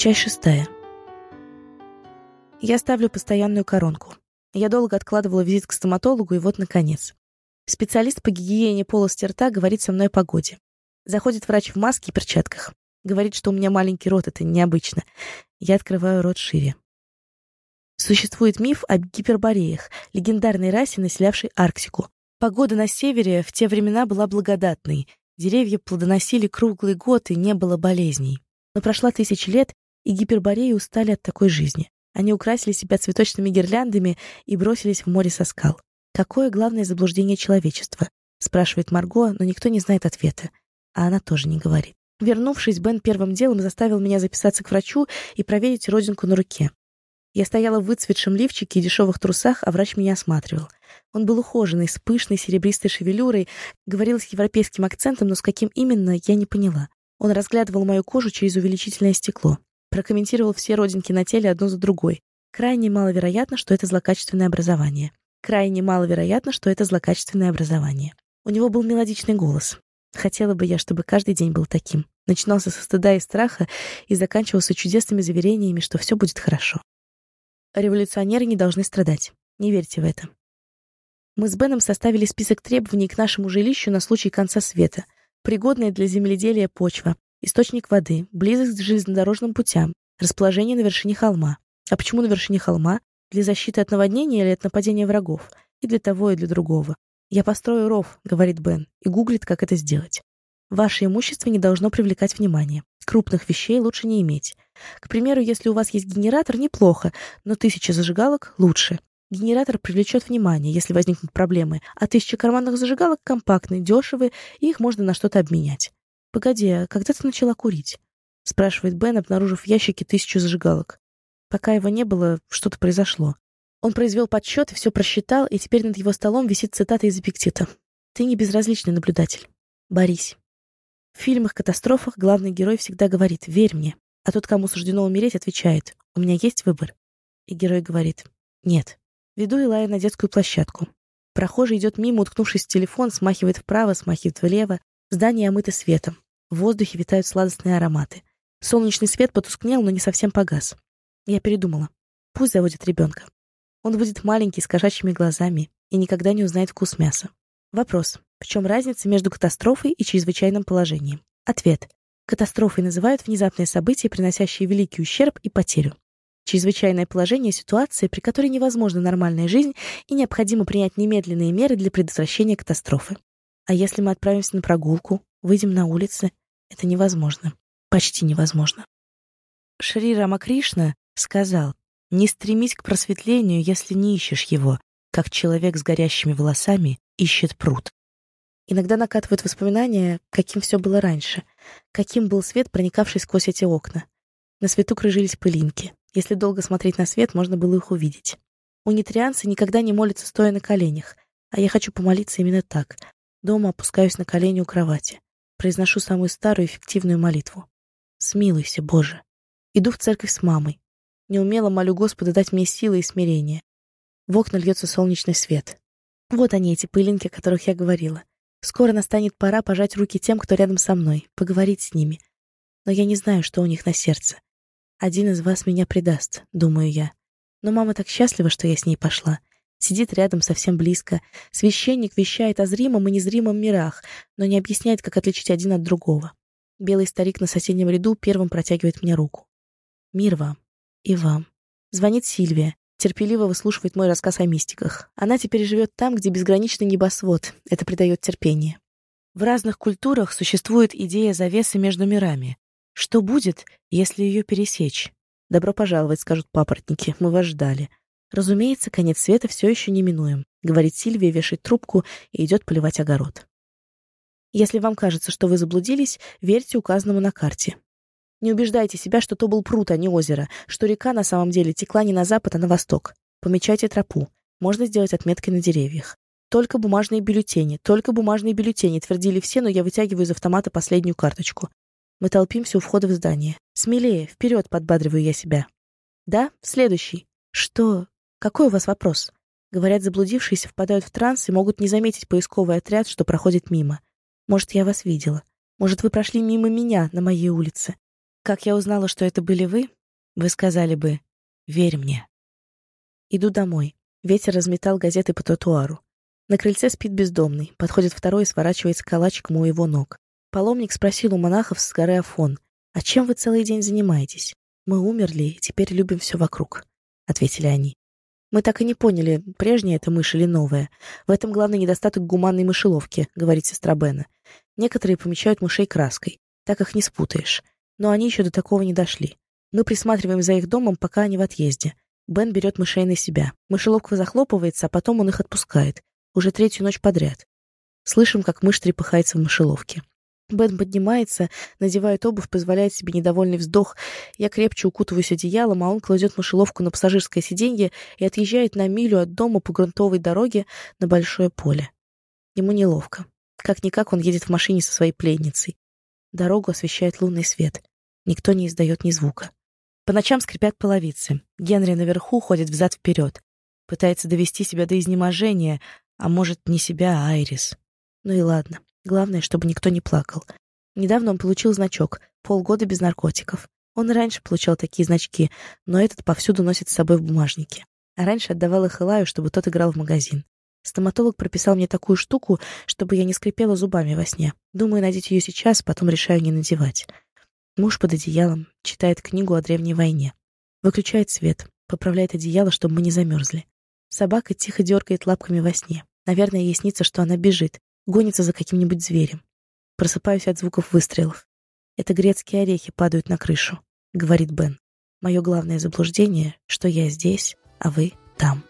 Часть шестая. Я ставлю постоянную коронку. Я долго откладывала визит к стоматологу, и вот, наконец. Специалист по гигиене полости рта говорит со мной о погоде. Заходит врач в маске и перчатках. Говорит, что у меня маленький рот, это необычно. Я открываю рот шире. Существует миф о гипербореях, легендарной расе, населявшей Арктику. Погода на севере в те времена была благодатной. Деревья плодоносили круглый год, и не было болезней. Но прошла тысяча лет, и гипербореи устали от такой жизни. Они украсили себя цветочными гирляндами и бросились в море со скал. «Какое главное заблуждение человечества?» — спрашивает Марго, но никто не знает ответа. А она тоже не говорит. Вернувшись, Бен первым делом заставил меня записаться к врачу и проверить родинку на руке. Я стояла в выцветшем лифчике и дешевых трусах, а врач меня осматривал. Он был ухоженный, с пышной серебристой шевелюрой, говорил с европейским акцентом, но с каким именно, я не поняла. Он разглядывал мою кожу через увеличительное стекло. Прокомментировал все родинки на теле одну за другой. Крайне маловероятно, что это злокачественное образование. Крайне маловероятно, что это злокачественное образование. У него был мелодичный голос. Хотела бы я, чтобы каждый день был таким. Начинался со стыда и страха и заканчивался чудесными заверениями, что все будет хорошо. Революционеры не должны страдать. Не верьте в это. Мы с Беном составили список требований к нашему жилищу на случай конца света. Пригодная для земледелия почва, источник воды, близость к железнодорожным путям, расположение на вершине холма. А почему на вершине холма? Для защиты от наводнения или от нападения врагов? И для того, и для другого. «Я построю ров», — говорит Бен, и гуглит, как это сделать. Ваше имущество не должно привлекать внимание. Крупных вещей лучше не иметь. К примеру, если у вас есть генератор, неплохо, но тысяча зажигалок лучше. Генератор привлечет внимание, если возникнут проблемы, а тысяча карманных зажигалок компактны, дешевы, и их можно на что-то обменять. «Погоди, а когда ты начала курить?» — спрашивает Бен, обнаружив в ящике тысячу зажигалок. Пока его не было, что-то произошло. Он произвел подсчет все просчитал, и теперь над его столом висит цитата из Эпиктета. «Ты не безразличный наблюдатель. Борись». В фильмах-катастрофах главный герой всегда говорит «Верь мне», а тот, кому суждено умереть, отвечает «У меня есть выбор». И герой говорит «Нет». Веду Илая на детскую площадку. Прохожий идет мимо, уткнувшись в телефон, смахивает вправо, смахивает влево. Здание омыто светом. В воздухе витают сладостные ароматы. Солнечный свет потускнел, но не совсем погас. Я передумала. Пусть заводит ребенка. Он будет маленький, с кошачьими глазами и никогда не узнает вкус мяса. Вопрос. В чем разница между катастрофой и чрезвычайным положением? Ответ. Катастрофой называют внезапные события, приносящие великий ущерб и потерю. Чрезвычайное положение – ситуация, при которой невозможна нормальная жизнь и необходимо принять немедленные меры для предотвращения катастрофы. А если мы отправимся на прогулку, выйдем на улицы, это невозможно. Почти невозможно. Шри Рамакришна сказал, не стремись к просветлению, если не ищешь его, как человек с горящими волосами ищет пруд. Иногда накатывают воспоминания, каким все было раньше, каким был свет, проникавший сквозь эти окна. На свету крыжились пылинки. Если долго смотреть на свет, можно было их увидеть. Унитрианцы никогда не молятся стоя на коленях, а я хочу помолиться именно так. Дома опускаюсь на колени у кровати. Произношу самую старую эффективную молитву. «Смилуйся, Боже!» Иду в церковь с мамой. Неумело молю Господа дать мне силы и смирение. В окна льется солнечный свет. Вот они, эти пылинки, о которых я говорила. Скоро настанет пора пожать руки тем, кто рядом со мной, поговорить с ними. Но я не знаю, что у них на сердце. Один из вас меня предаст, думаю я. Но мама так счастлива, что я с ней пошла. Сидит рядом совсем близко. Священник вещает о зримом и незримом мирах, но не объясняет, как отличить один от другого. Белый старик на соседнем ряду первым протягивает мне руку. «Мир вам. И вам. Звонит Сильвия. Терпеливо выслушивает мой рассказ о мистиках. Она теперь живет там, где безграничный небосвод. Это придает терпение. В разных культурах существует идея завесы между мирами. Что будет, если ее пересечь? Добро пожаловать, скажут папоротники. Мы вас ждали. Разумеется, конец света все еще неминуем, говорит Сильвия, вешает трубку и идет поливать огород. Если вам кажется, что вы заблудились, верьте указанному на карте. Не убеждайте себя, что то был пруд, а не озеро, что река на самом деле текла не на запад, а на восток. Помечайте тропу. Можно сделать отметкой на деревьях. Только бумажные бюллетени, только бумажные бюллетени, твердили все, но я вытягиваю из автомата последнюю карточку. Мы толпимся у входа в здание. Смелее, вперед, подбадриваю я себя. Да, следующий. Что? Какой у вас вопрос? Говорят, заблудившиеся впадают в транс и могут не заметить поисковый отряд, что проходит мимо. Может, я вас видела. Может, вы прошли мимо меня на моей улице. Как я узнала, что это были вы, вы сказали бы «Верь мне». Иду домой. Ветер разметал газеты по тротуару. На крыльце спит бездомный. Подходит второй и сворачивается калачиком у его ног. Паломник спросил у монахов с горы Афон, «А чем вы целый день занимаетесь? Мы умерли и теперь любим все вокруг», — ответили они. Мы так и не поняли, прежняя это мышь или новая. В этом главный недостаток гуманной мышеловки, говорит сестра Бена. Некоторые помечают мышей краской. Так их не спутаешь. Но они еще до такого не дошли. Мы присматриваем за их домом, пока они в отъезде. Бен берет мышей на себя. Мышеловка захлопывается, а потом он их отпускает. Уже третью ночь подряд. Слышим, как мышь трепыхается в мышеловке. Бен поднимается, надевает обувь, позволяет себе недовольный вздох. Я крепче укутываюсь одеялом, а он кладет мышеловку на пассажирское сиденье и отъезжает на милю от дома по грунтовой дороге на большое поле. Ему неловко. Как-никак он едет в машине со своей пленницей. Дорогу освещает лунный свет. Никто не издает ни звука. По ночам скрипят половицы. Генри наверху ходит взад-вперед. Пытается довести себя до изнеможения, а может, не себя, а Айрис. Ну и ладно. Главное, чтобы никто не плакал. Недавно он получил значок «Полгода без наркотиков». Он раньше получал такие значки, но этот повсюду носит с собой в бумажнике. А раньше отдавал их Илаю, чтобы тот играл в магазин. Стоматолог прописал мне такую штуку, чтобы я не скрипела зубами во сне. Думаю надеть ее сейчас, потом решаю не надевать. Муж под одеялом читает книгу о древней войне. Выключает свет, поправляет одеяло, чтобы мы не замерзли. Собака тихо дергает лапками во сне. Наверное, ей снится, что она бежит, гонится за каким-нибудь зверем. Просыпаюсь от звуков выстрелов. Это грецкие орехи падают на крышу, говорит Бен. Мое главное заблуждение, что я здесь, а вы там.